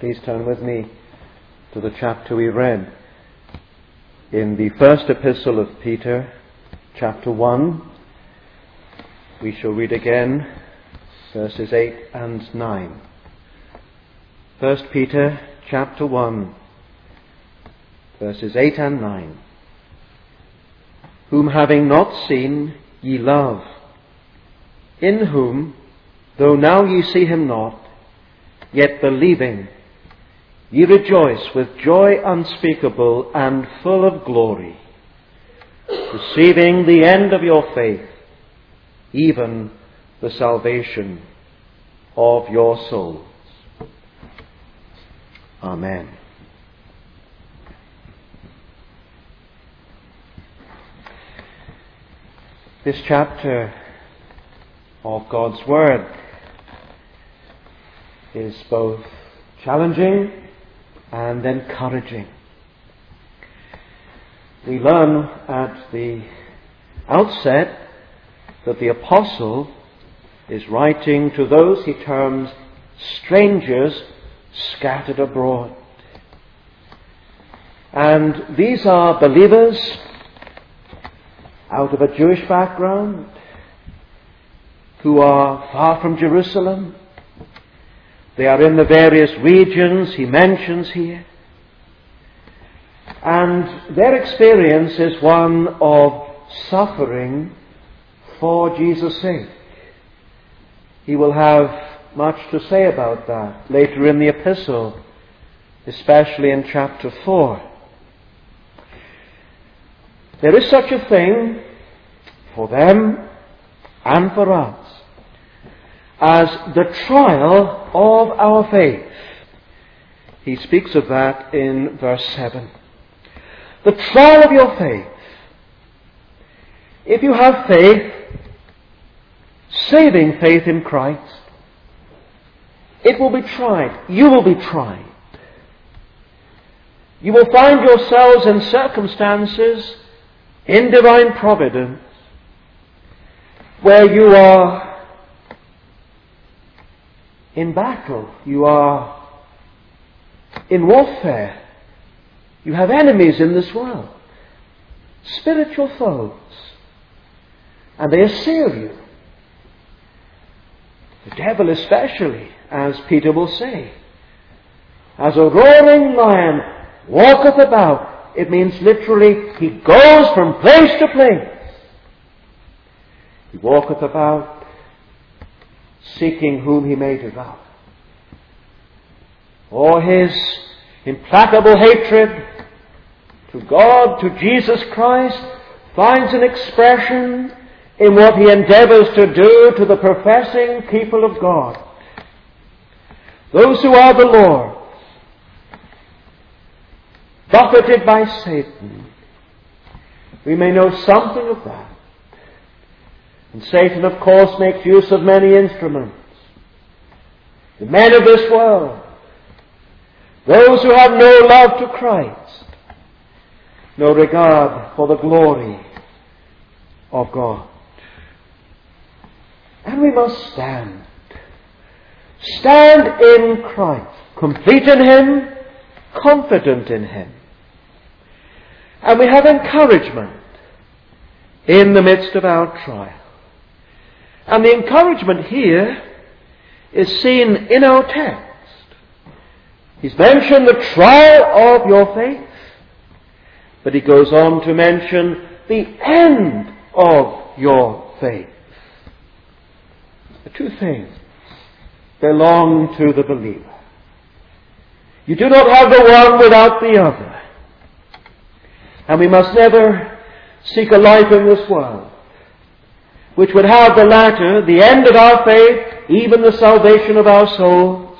Please turn with me to the chapter we read in the first epistle of Peter, chapter 1. We shall read again verses 8 and 9. First Peter, chapter 1, verses 8 and 9. Whom having not seen, ye love, in whom, though now ye see him not, yet believing, Ye rejoice with joy unspeakable and full of glory, receiving the end of your faith, even the salvation of your souls. Amen. This chapter of God's Word is both challenging and encouraging. We learn at the outset that the apostle is writing to those he terms strangers scattered abroad. And these are believers out of a Jewish background who are far from Jerusalem, they are in the various regions he mentions here. And their experience is one of suffering for Jesus' sake. He will have much to say about that later in the epistle, especially in chapter 4. There is such a thing for them and for us as the trial of our faith. He speaks of that in verse 7. The trial of your faith. If you have faith, saving faith in Christ, it will be tried. You will be tried. You will find yourselves in circumstances in divine providence where you are in battle. You are in warfare. You have enemies in this world. Spiritual foes. And they assail you. The devil especially, as Peter will say. As a roaring lion walketh about. It means literally, he goes from place to place. He walketh about seeking whom he may devour. Or his implacable hatred to God, to Jesus Christ, finds an expression in what he endeavors to do to the professing people of God. Those who are the Lord's, buffeted by Satan. We may know something of that. And Satan, of course, makes use of many instruments. The men of this world, those who have no love to Christ, no regard for the glory of God. And we must stand. Stand in Christ, complete in Him, confident in Him. And we have encouragement in the midst of our trial. And the encouragement here is seen in our text. He's mentioned the trial of your faith, but he goes on to mention the end of your faith. The two things belong to the believer. You do not have the one without the other. And we must never seek a life in this world which would have the latter, the end of our faith, even the salvation of our souls,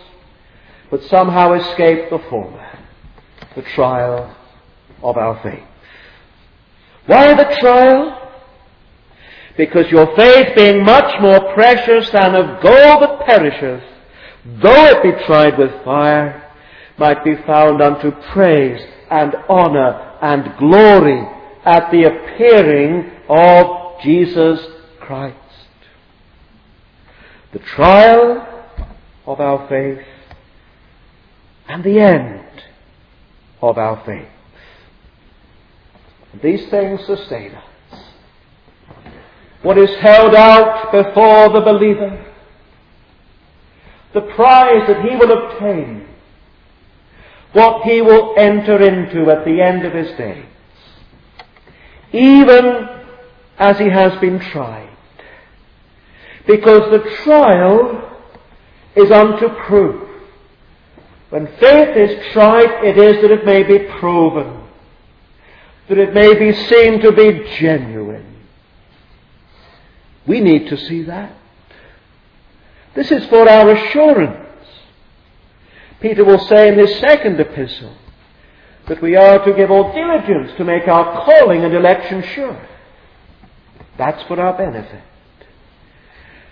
but somehow escape the former, the trial of our faith. Why the trial? Because your faith being much more precious than of gold that perisheth, though it be tried with fire, might be found unto praise and honor and glory at the appearing of Jesus Christ. The trial of our faith and the end of our faith. These things sustain us. What is held out before the believer, the prize that he will obtain, what he will enter into at the end of his days, even as he has been tried. Because the trial is unto proof. When faith is tried, it is that it may be proven, that it may be seen to be genuine. We need to see that. This is for our assurance. Peter will say in his second epistle that we are to give all diligence to make our calling and election sure. That's for our benefit.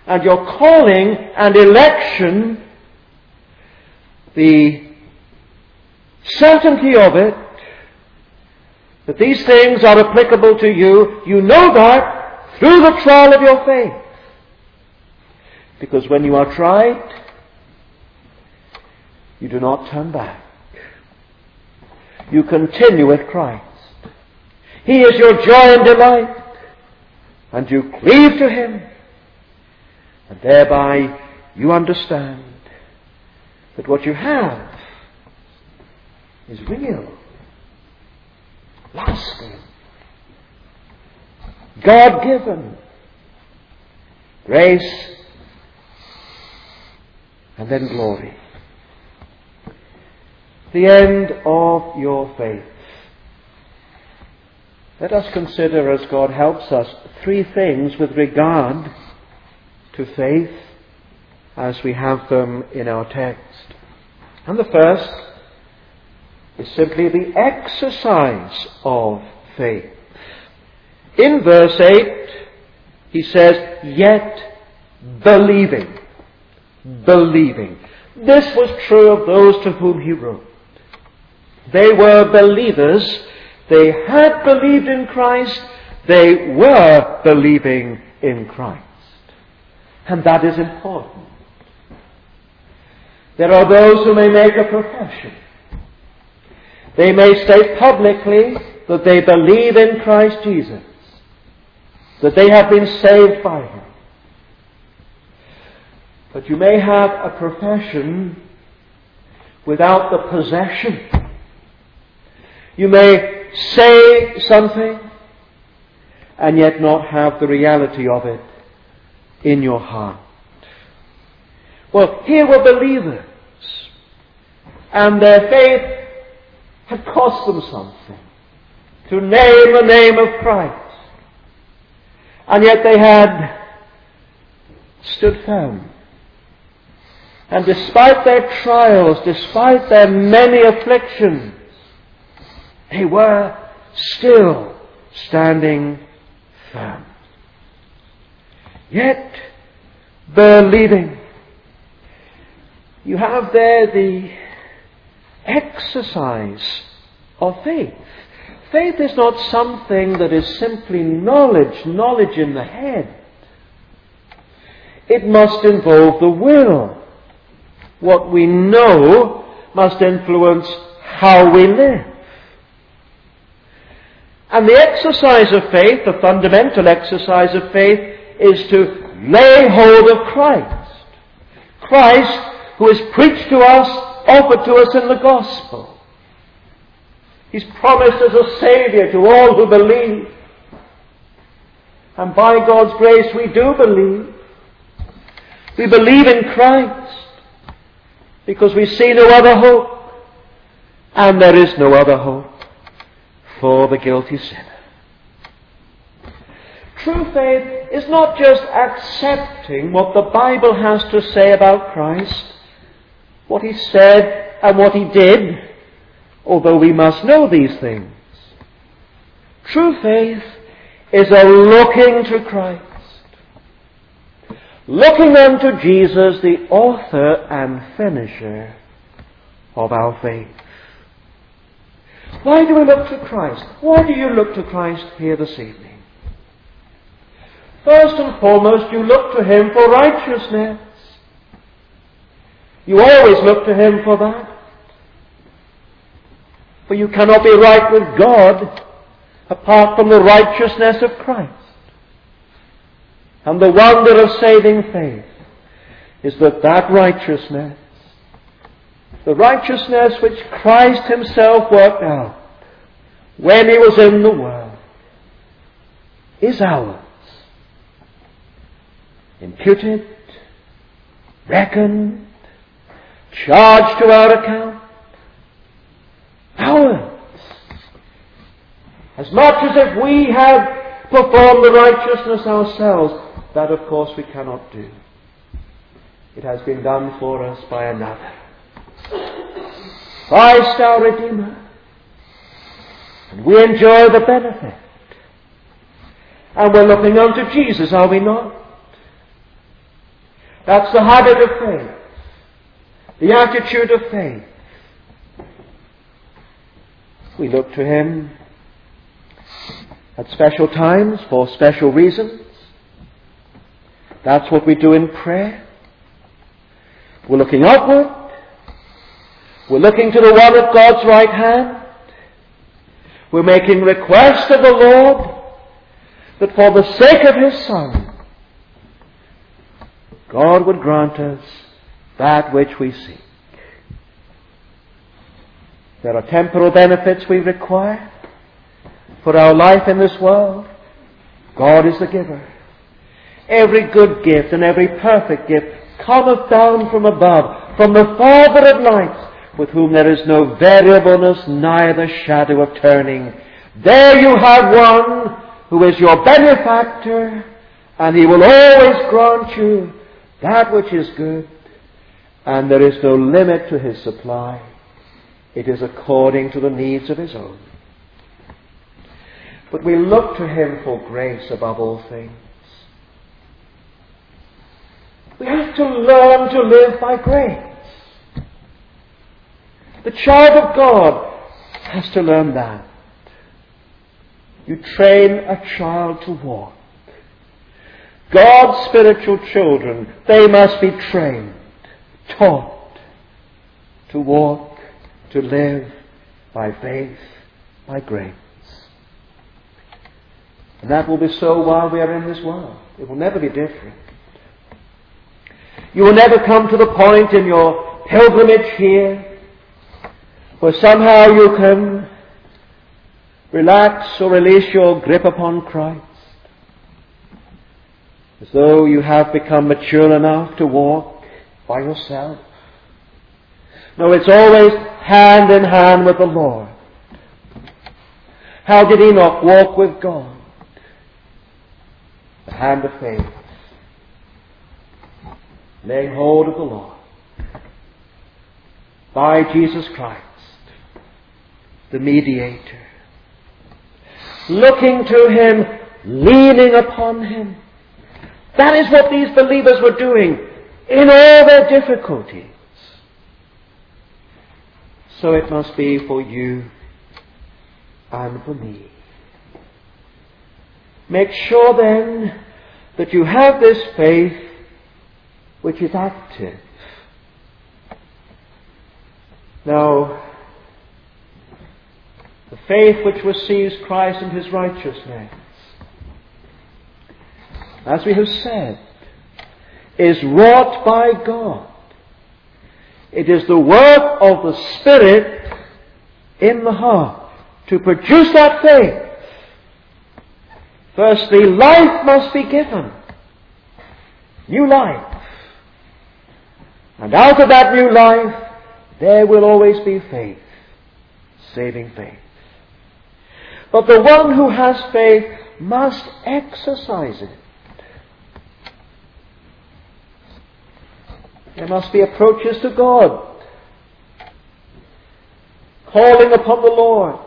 And your calling and election, the certainty of it, that these things are applicable to you, you know that through the trial of your faith. Because when you are tried, you do not turn back. You continue with Christ. He is your joy and delight. And you cleave to Him. And thereby you understand that what you have is real, lasting, God given, grace, and then glory. The end of your faith. Let us consider, as God helps us, three things with regard to faith as we have them in our text. And the first is simply the exercise of faith. In verse 8, he says, yet believing. Believing. This was true of those to whom he wrote. They were believers. They had believed in Christ. They were believing in Christ. And that is important. There are those who may make a profession. They may state publicly that they believe in Christ Jesus, that they have been saved by Him. But you may have a profession without the possession. You may say something and yet not have the reality of it in your heart. Well, here were believers, and their faith had cost them something to name the name of Christ. And yet they had stood firm. And despite their trials, despite their many afflictions, they were still standing firm. Yet, believing. You have there the exercise of faith. Faith is not something that is simply knowledge, knowledge in the head. It must involve the will. What we know must influence how we live. And the exercise of faith, the fundamental exercise of faith, is to lay hold of Christ. Christ who is preached to us, offered to us in the gospel. He's promised as a Saviour to all who believe. And by God's grace we do believe. We believe in Christ because we see no other hope. And there is no other hope for the guilty sinner. True faith is not just accepting what the Bible has to say about Christ, what he said and what he did, although we must know these things. True faith is a looking to Christ. Looking unto Jesus, the author and finisher of our faith. Why do we look to Christ? Why do you look to Christ here this evening? First and foremost, you look to Him for righteousness. You always look to Him for that. For you cannot be right with God apart from the righteousness of Christ. And the wonder of saving faith is that that righteousness, the righteousness which Christ himself worked out when he was in the world, is ours. Imputed, reckoned, charged to our account, ours. As much as if we had performed the righteousness ourselves, that of course we cannot do. It has been done for us by another. Christ our Redeemer. And we enjoy the benefit. And we're looking unto Jesus, are we not? That's the habit of faith. The attitude of faith. We look to Him at special times for special reasons. That's what we do in prayer. We're looking upward. We're looking to the one at God's right hand. We're making request of the Lord that for the sake of His Son, God would grant us that which we seek. There are temporal benefits we require for our life in this world. God is the giver. Every good gift and every perfect gift cometh down from above, from the Father of lights, with whom there is no variableness, neither shadow of turning. There you have one who is your benefactor, and he will always grant you that which is good, and there is no limit to his supply. It is according to the needs of his own. But we look to him for grace above all things. We have to learn to live by grace. The child of God has to learn that. You train a child to walk. God's spiritual children, they must be trained, taught to walk, to live by faith, by grace. And that will be so while we are in this world. It will never be different. You will never come to the point in your pilgrimage here where somehow you can relax or release your grip upon Christ. As though you have become mature enough to walk by yourself. No, it's always hand in hand with the Lord. How did Enoch walk with God? The hand of faith laying hold of the Lord by Jesus Christ, the mediator, looking to Him, leaning upon Him. That is what these believers were doing in all their difficulties. So it must be for you and for me. Make sure then that you have this faith which is active. Now, the faith which receives Christ and his righteousness, as we have said, is wrought by God. It is the work of the Spirit in the heart to produce that faith. Firstly, life must be given. New life. And out of that new life, there will always be faith, saving faith. But the one who has faith must exercise it. There must be approaches to God, calling upon the Lord.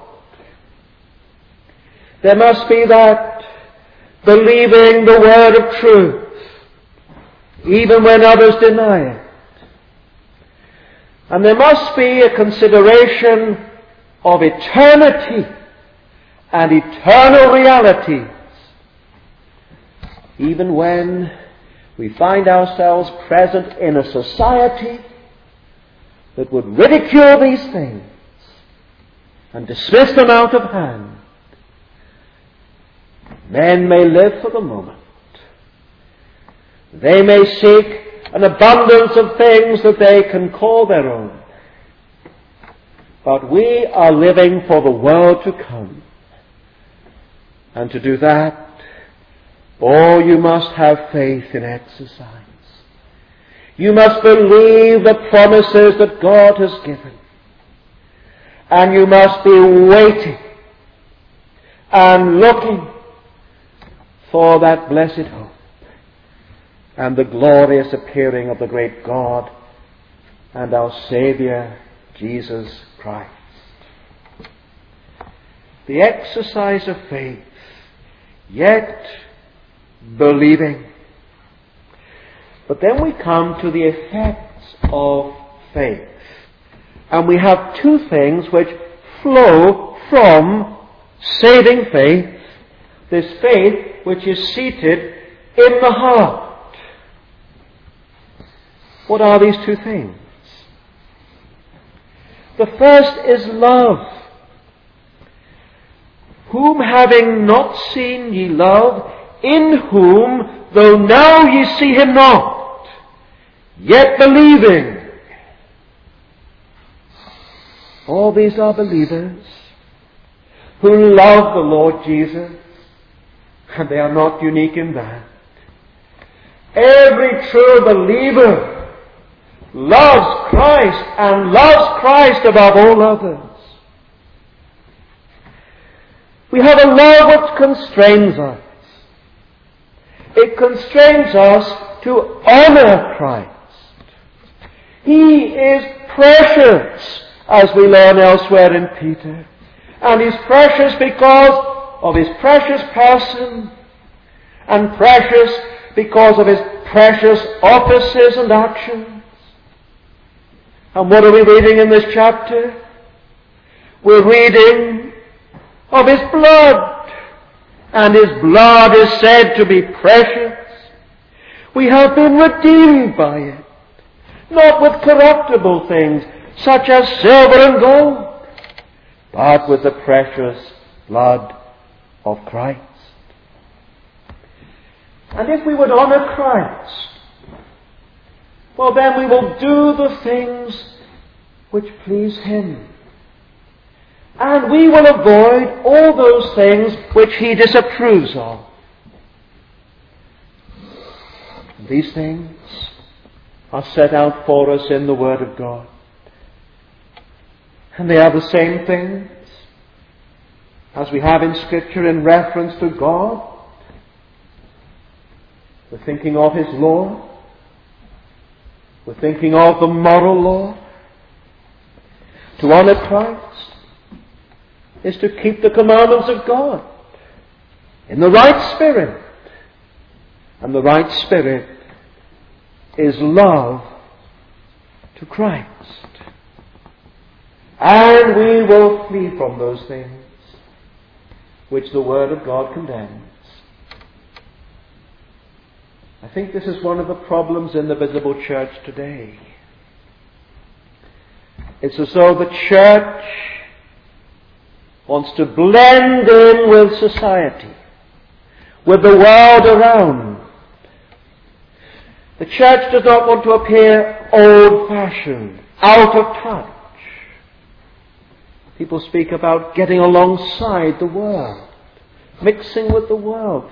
There must be that believing the word of truth, even when others deny it. And there must be a consideration of eternity and eternal realities, even when we find ourselves present in a society that would ridicule these things. and dismiss them out of hand. Men may live for the moment. They may seek an abundance of things that they can call their own. But we are living for the world to come. And to do that, oh, you must have faith in exercise. You must believe the promises that God has given. And you must be waiting and looking for that blessed hope and the glorious appearing of the great God and our Saviour, Jesus Christ. The exercise of faith, yet believing. But then we come to the effects of faith. And we have two things which flow from saving faith, this faith which is seated in the heart. What are these two things? The first is love. Whom having not seen ye love, in whom, though now ye see him not, yet believing. All these are believers who love the Lord Jesus, and they are not unique in that. Every true believer loves Christ and loves Christ above all others. We have a love which constrains us. It constrains us to honor Christ. He is precious, as we learn elsewhere in Peter. And He's precious because of His precious person, and precious because of His precious offices and actions. And what are we reading in this chapter? We're reading of His blood. And His blood is said to be precious. We have been redeemed by it. Not with corruptible things, such as silver and gold, but with the precious blood of Christ. And if we would honor Christ, well, then we will do the things which please Him. And we will avoid all those things which He disapproves of. These things are set out for us in the Word of God. And they are the same things as we have in Scripture in reference to God. We're thinking of His law. We're thinking of the moral law. To honor Christ is to keep the commandments of God in the right spirit. And the right spirit is love to Christ. And we will flee from those things which the Word of God condemns. I think this is one of the problems in the visible church today. It's as though the church wants to blend in with society, with the world around. The church does not want to appear old fashioned, out of touch. People speak about getting alongside the world, mixing with the world.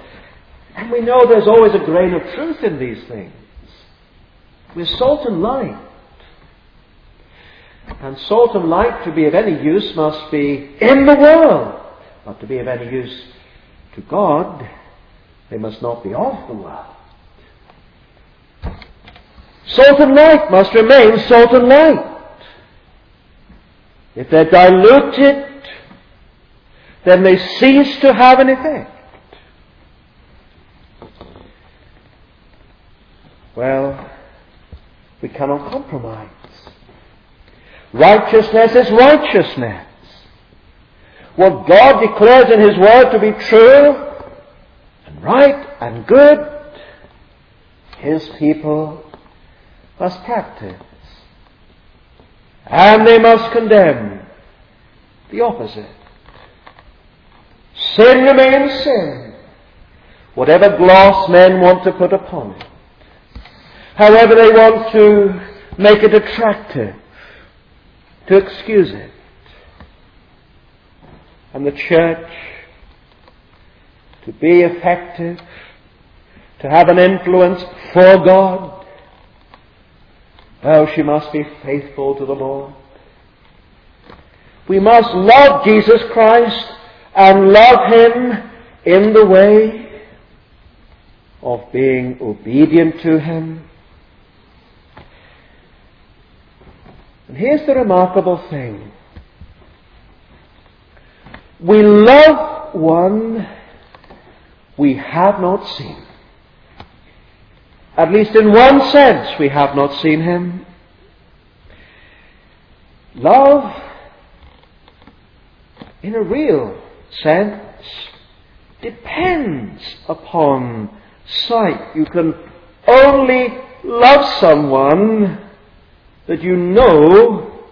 And we know there's always a grain of truth in these things. We're salt and light. And salt and light to be of any use must be in the world. But to be of any use to God, they must not be of the world. Salt and light must remain salt and light. If they're diluted, then they cease to have an effect. Well, we cannot compromise. Righteousness is righteousness. What God declares in His Word to be true and right and good, His people must practice. And they must condemn The opposite. Sin remains sin. Whatever gloss men want to put upon it. However they want to make it attractive. To excuse it. And the church to be effective, to have an influence for God, well, she must be faithful to the Lord. We must love Jesus Christ and love Him in the way of being obedient to Him. And here's the remarkable thing. We love one we have not seen. At least in one sense, we have not seen him. Love, in a real sense, depends upon sight. You can only love someone that you know,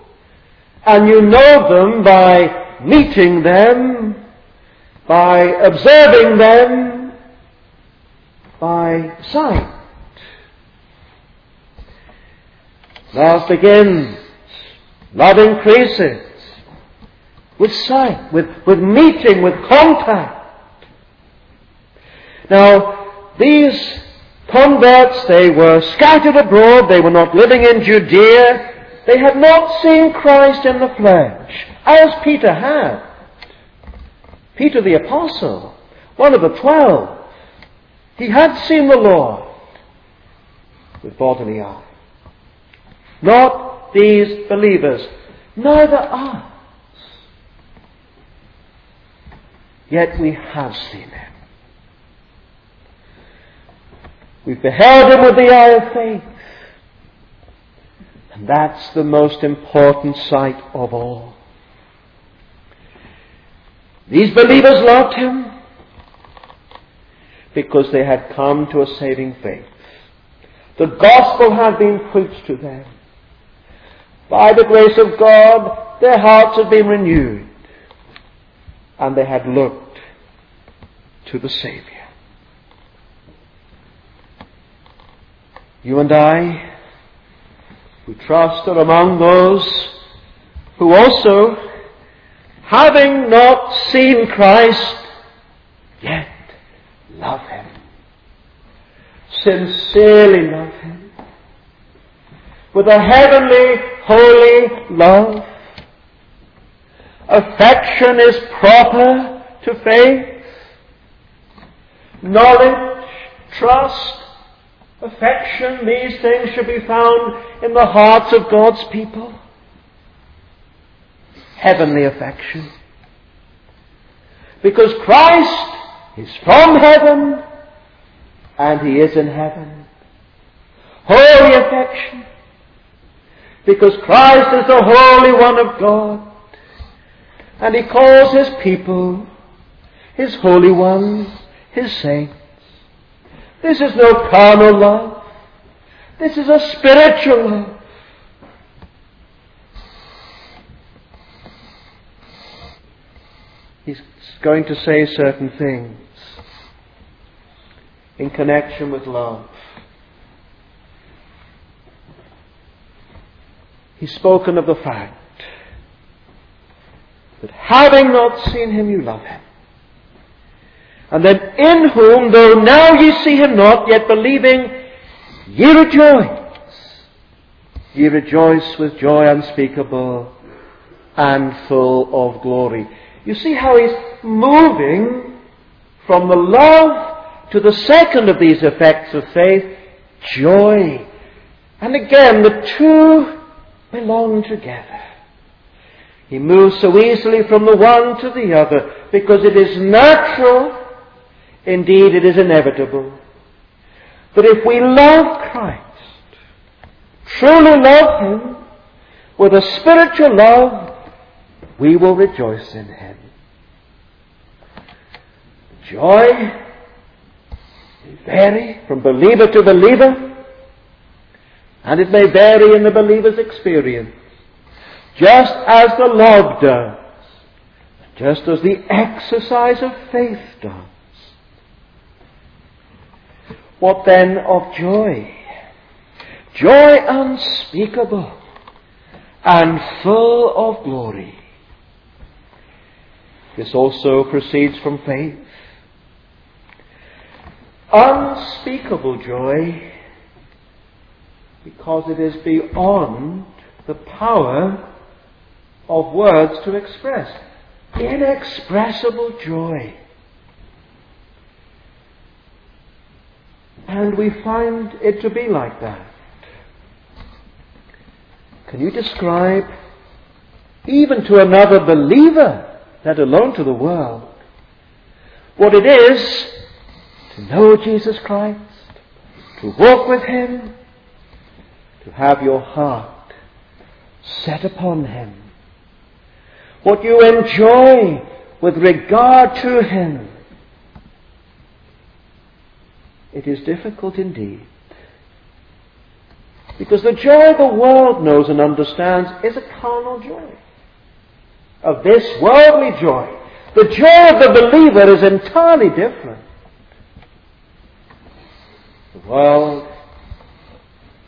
and you know them by meeting them, by observing them, by sight. Love begins, love increases with sight, with, with meeting, with contact. Now, these converts, they were scattered abroad, they were not living in Judea, they had not seen Christ in the flesh, as Peter had. Peter the Apostle, one of the twelve, he had seen the Lord with bodily eye. Not these believers, neither us. Yet we have seen him. We've beheld him with the eye of faith. And that's the most important sight of all. These believers loved him because they had come to a saving faith. The gospel had been preached to them. By the grace of God, their hearts had been renewed and they had looked to the Saviour. You and I, we trust are among those who also, having not seen Christ, yet love Him. Sincerely love Him. With a heavenly, holy love. Affection is proper to faith. Knowledge, trust, affection, these things should be found in the hearts of God's people. Heavenly affection. Because Christ is from heaven and He is in heaven. Holy affection. Because Christ is the Holy One of God. And He calls His people His Holy Ones, His saints. This is no carnal love. This is a spiritual love. He's going to say certain things in connection with love. He's spoken of the fact that having not seen him, you love him. And then in whom, though now ye see him not, yet believing, ye rejoice. Ye rejoice with joy unspeakable and full of glory. You see how he's moving from the love to the second of these effects of faith, joy. And again, the two belong together. He moves so easily from the one to the other because it is natural, indeed it is inevitable, that if we love Christ, truly love Him, with a spiritual love, we will rejoice in Him. Joy may vary from believer to believer, and it may vary in the believer's experience, just as the love does just as the exercise of faith does. What then of joy? Joy unspeakable and full of glory. This also proceeds from faith. Unspeakable joy because it is beyond the power of words to express. Inexpressible joy. And we find it to be like that. Can you describe, even to another believer, let alone to the world, what it is to know Jesus Christ, to walk with Him, to have your heart set upon Him, what you enjoy with regard to Him? It is difficult indeed. Because the joy the world knows and understands is a carnal joy. Of this worldly joy. The joy of the believer is entirely different. The world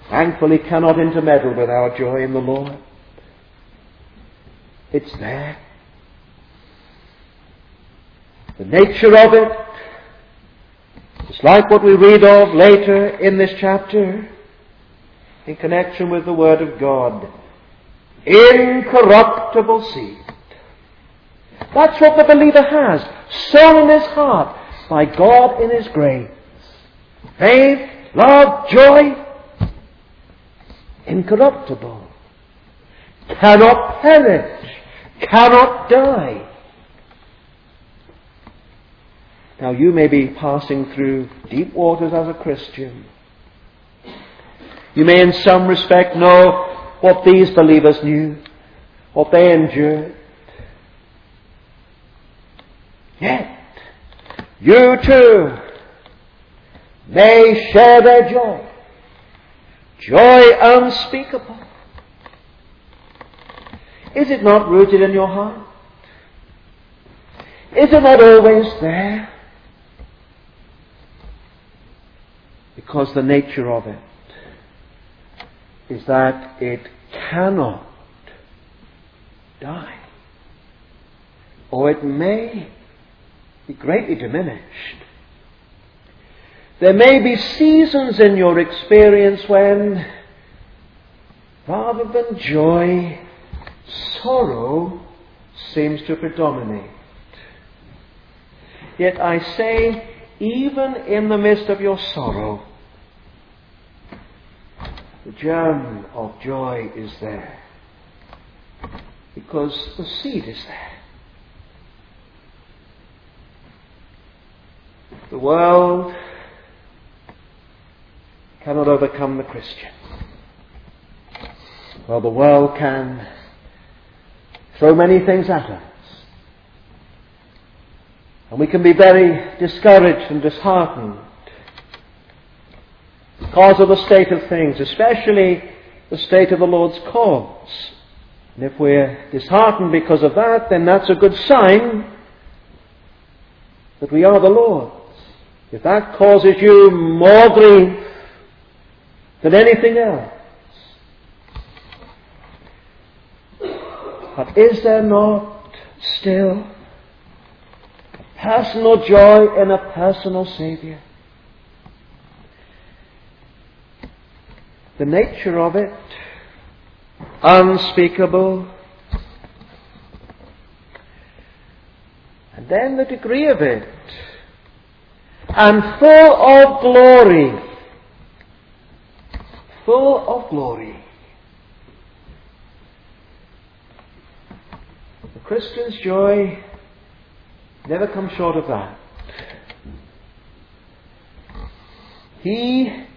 thankfully cannot intermeddle with our joy in the Lord. It's there. The nature of it is like what we read of later in this chapter in connection with the Word of God. Incorruptible seed. That's what the believer has, sown in his heart by God in his grace. Faith, love, joy, incorruptible. Cannot perish, cannot die. Now you may be passing through deep waters as a Christian. You may in some respect know what these believers knew, what they endured. Yet, you too may share their joy. Joy unspeakable. Is it not rooted in your heart? Is it not always there? Because the nature of it is that it cannot die. Or it may be greatly diminished. There may be seasons in your experience when, rather than joy, sorrow seems to predominate. Yet I say, even in the midst of your sorrow, the germ of joy is there. Because the seed is there. The world cannot overcome the Christian. Well, the world can throw many things at us. And we can be very discouraged and disheartened because of the state of things, especially the state of the Lord's cause. And if we're disheartened because of that, then that's a good sign that we are the Lord's. If that causes you more grief than anything else, but is there not still personal joy in a personal Saviour? The nature of it, unspeakable, and then the degree of it, and full of glory. Full of glory. The Christian's joy never comes short of that. He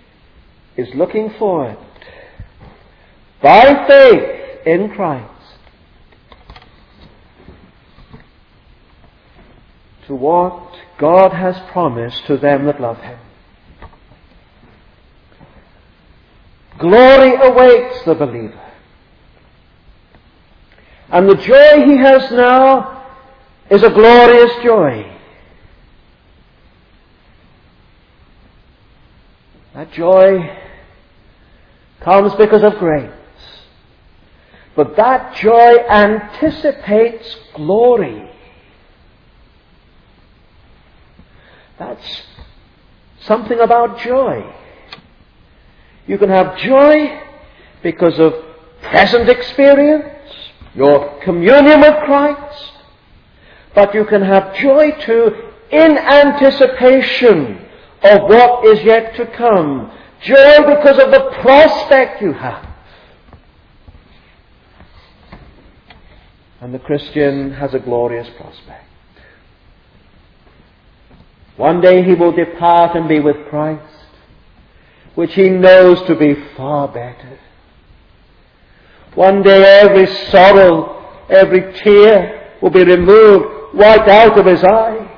is looking forward by faith in Christ to what God has promised to them that love Him. Glory awaits the believer. And the joy he has now is a glorious joy. That joy comes because of grace. But that joy anticipates glory. That's something about joy. You can have joy because of present experience, your communion with Christ, but you can have joy too in anticipation of what is yet to come. Joy because of the prospect you have. And the Christian has a glorious prospect. One day he will depart and be with Christ, which he knows to be far better. One day every sorrow, every tear will be removed, wiped out of his eye.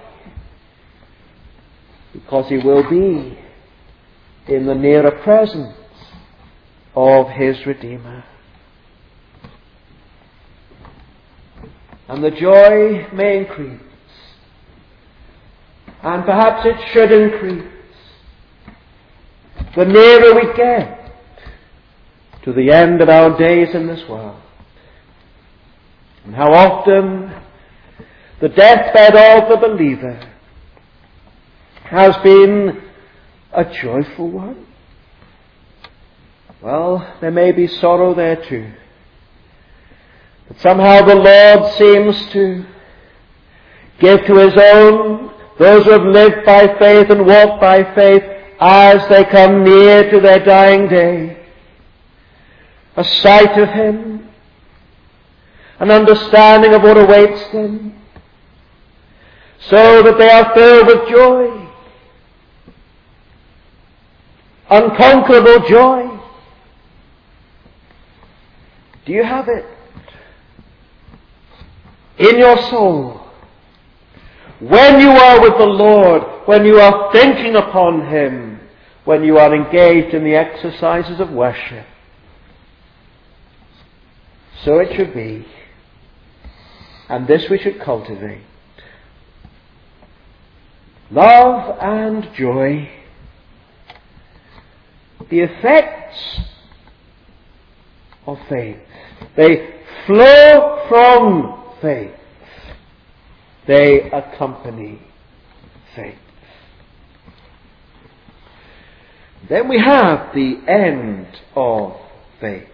Because he will be in the nearer presence of his Redeemer. And the joy may increase. And perhaps it should increase. The nearer we get to the end of our days in this world. And how often the deathbed of the believer has been a joyful one. Well, there may be sorrow there too. But somehow the Lord seems to give to His own, those who have lived by faith and walked by faith, as they come near to their dying day, a sight of Him, an understanding of what awaits them, so that they are filled with joy, unconquerable joy. Do you have it? In your soul. When you are with the Lord, when you are thinking upon Him, when you are engaged in the exercises of worship, so it should be. And this we should cultivate. Love and joy. The effects of faith. They flow from faith. They accompany faith. Then we have the end of faith.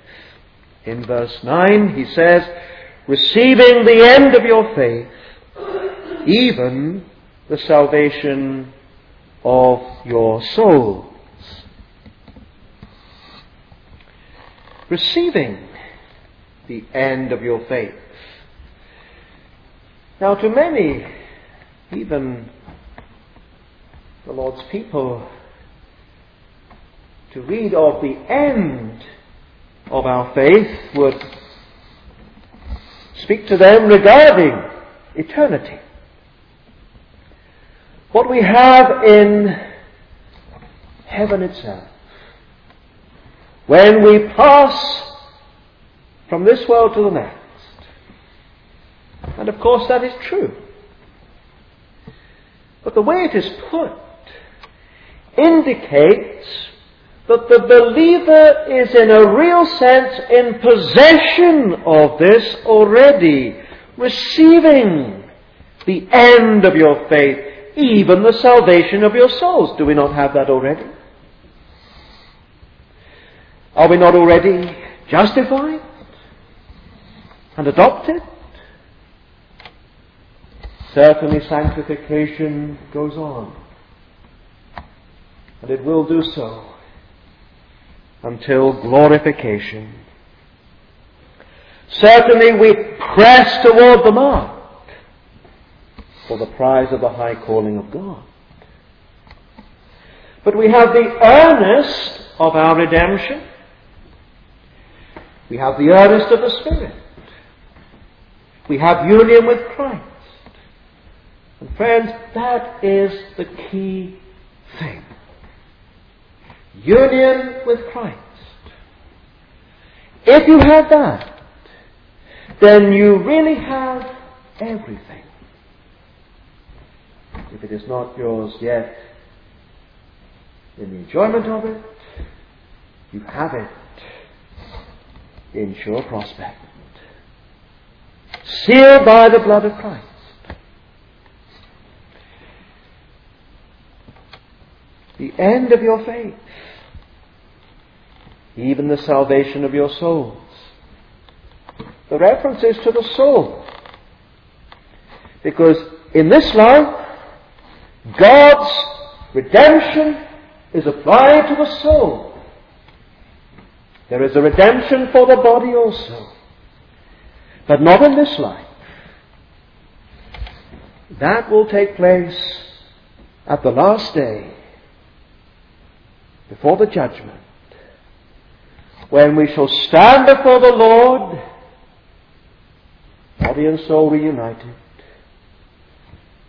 In verse 9, he says, receiving the end of your faith, even the salvation of your souls. Receiving the end of your faith. Now, to many, even the Lord's people, to read of the end of our faith would speak to them regarding eternity. What we have in heaven itself. When we pass from this world to the next. And of course that is true. But the way it is put indicates that the believer is in a real sense in possession of this already, receiving the end of your faith, even the salvation of your souls. Do we not have that already? Are we not already justified and adopted? Certainly sanctification goes on. And it will do so until glorification. Certainly we press toward the mark for the prize of the high calling of God. But we have the earnest of our redemption. We have the earnest of the Spirit. We have union with Christ. And friends, that is the key thing union with Christ. If you have that, then you really have everything. if it is not yours yet, in the enjoyment of it, you have it in sure prospect. Sealed by the blood of Christ. The end of your faith. Even the salvation of your souls. The reference is to the soul. Because in this life, God's redemption is applied to the soul. There is a redemption for the body also. But not in this life. That will take place at the last day, before the judgment, when we shall stand before the Lord, body and soul reunited,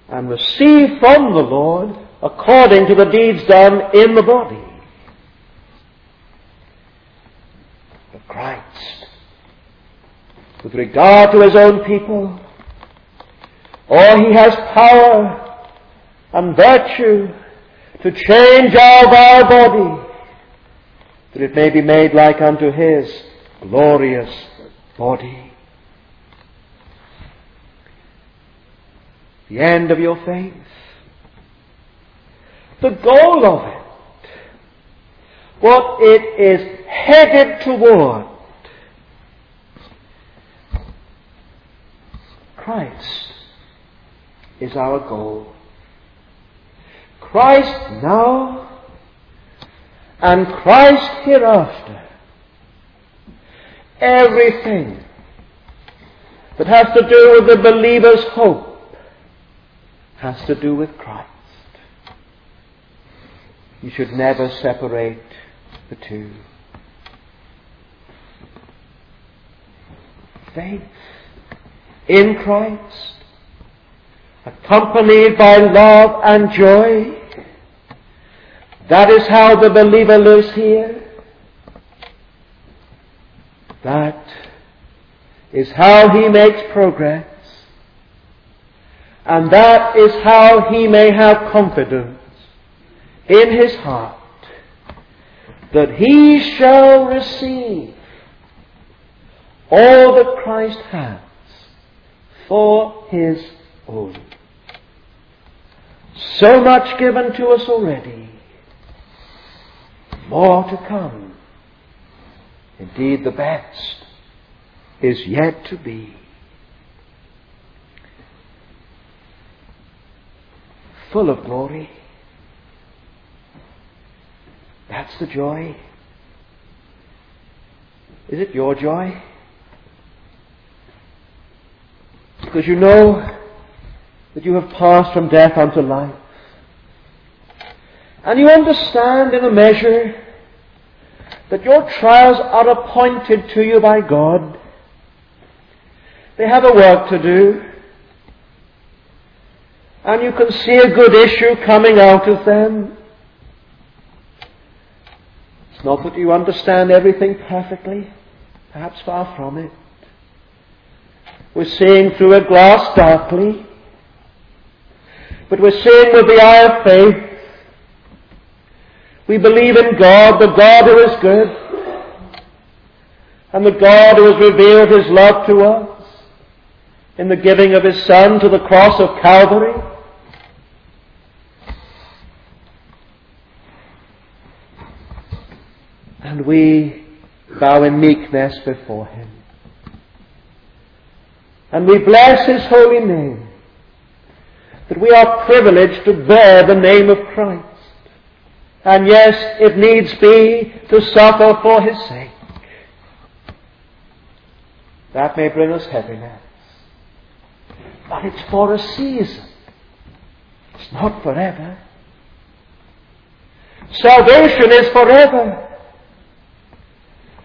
and receive from the Lord according to the deeds done in the body. But Christ, with regard to his own people, or he has power and virtue to change all our body, that it may be made like unto his glorious body. the end of your faith, the goal of it, what it is headed toward. Christ is our goal. Christ now and Christ hereafter. Everything that has to do with the believer's hope has to do with Christ. You should never separate the two. Faith in Christ, accompanied by love and joy. That is how the believer lives here. That is how he makes progress. And that is how he may have confidence in his heart that he shall receive all that Christ has for his own. So much given to us already. More to come. Indeed, the best is yet to be. full of glory. That's the joy. Is it your joy? Because you know that you have passed from death unto life. And you understand in a measure that your trials are appointed to you by God. They have a work to do and you can see a good issue coming out of them. It's not that you understand everything perfectly, perhaps far from it. We're seeing through a glass darkly, but we're seeing with the eye of faith. We believe in God, the God who is good, and the God who has revealed His love to us in the giving of His Son to the cross of Calvary. And we bow in meekness before Him. And we bless His holy name. That we are privileged to bear the name of Christ. And yes, it needs be to suffer for His sake. That may bring us heaviness. But it's for a season. It's not forever. Salvation is forever.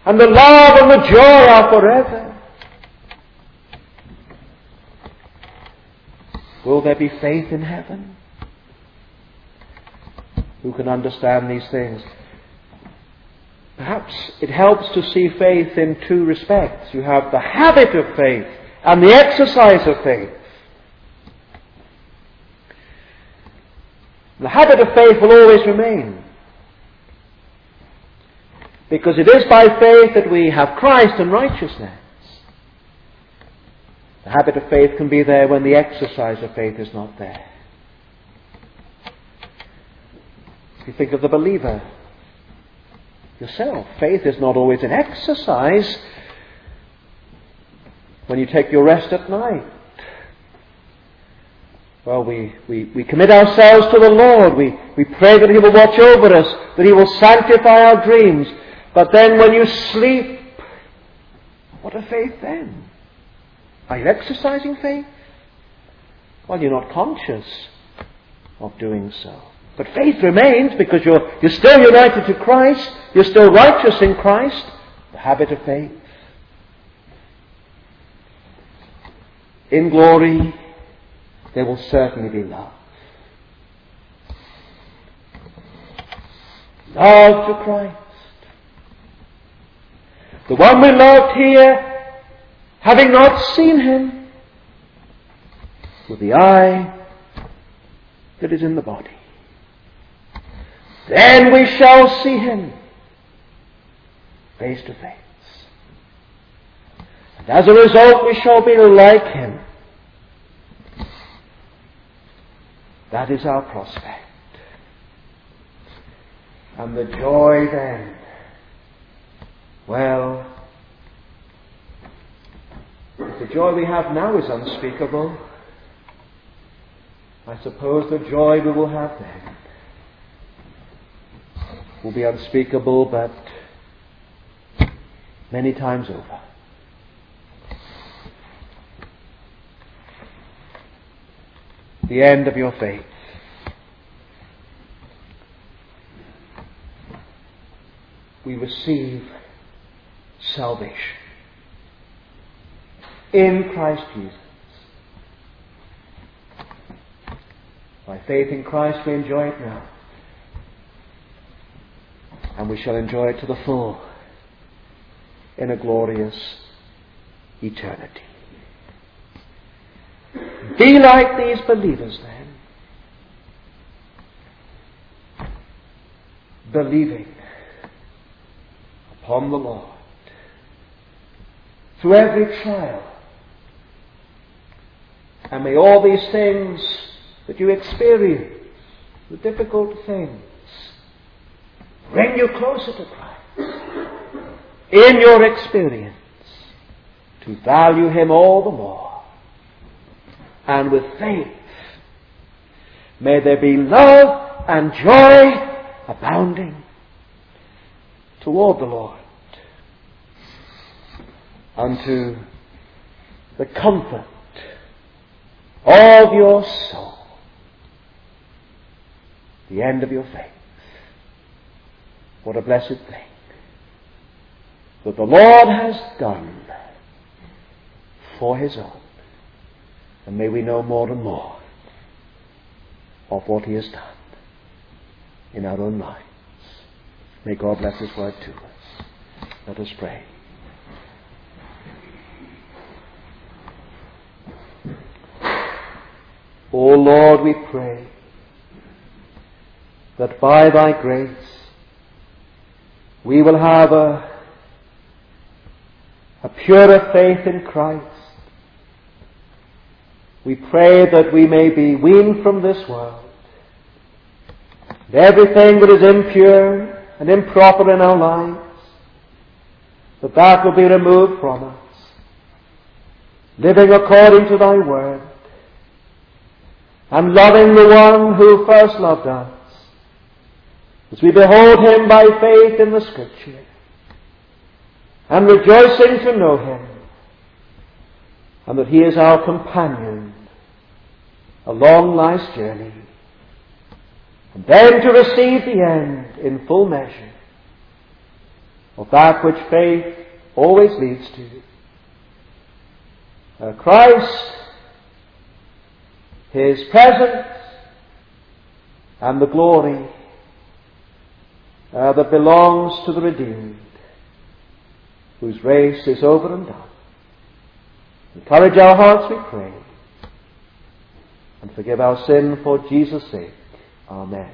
And the love and the joy are forever. Will there be faith in heaven? Who can understand these things? Perhaps it helps to see faith in two respects. You have the habit of faith and the exercise of faith. The habit of faith will always remain. Because it is by faith that we have Christ and righteousness. The habit of faith can be there when the exercise of faith is not there. If you think of the believer yourself, faith is not always an exercise when you take your rest at night. Well, we, we, we commit ourselves to the Lord. We, we pray that He will watch over us, that He will sanctify our dreams. But then when you sleep, what a faith then? Are you exercising faith? Well, you're not conscious of doing so. But faith remains because you're, you're still united to Christ, you're still righteous in Christ, the habit of faith. In glory, there will certainly be love. Love to Christ. The one we loved here, having not seen him, with the eye that is in the body. Then we shall see him face to face. And as a result, we shall be like him That is our prospect. And the joy then, well, the joy we have now is unspeakable, I suppose the joy we will have then will be unspeakable, but many times over. the end of your faith. We receive salvation in Christ Jesus. By faith in Christ, we enjoy it now. And we shall enjoy it to the full in a glorious eternity. Be like these believers then. Believing upon the Lord through every trial. And may all these things that you experience, the difficult things, bring you closer to Christ in your experience to value Him all the more and with faith. May there be love and joy abounding toward the Lord unto the comfort of your soul, the end of your faith. What a blessed thing that the Lord has done for his own. And may we know more and more of what He has done in our own lives. May God bless His word to us. Let us pray. O Lord, we pray that by Thy grace we will have a, a purer faith in Christ we pray that we may be weaned from this world. And everything that is impure and improper in our lives, that that will be removed from us. Living according to thy word. And loving the one who first loved us. As we behold him by faith in the scripture. And rejoicing to know him and that He is our companion along life's journey. And then to receive the end in full measure of that which faith always leads to. Uh, Christ, His presence, and the glory uh, that belongs to the redeemed, whose race is over and done. Encourage our hearts, we pray. And forgive our sin for Jesus' sake. Amen.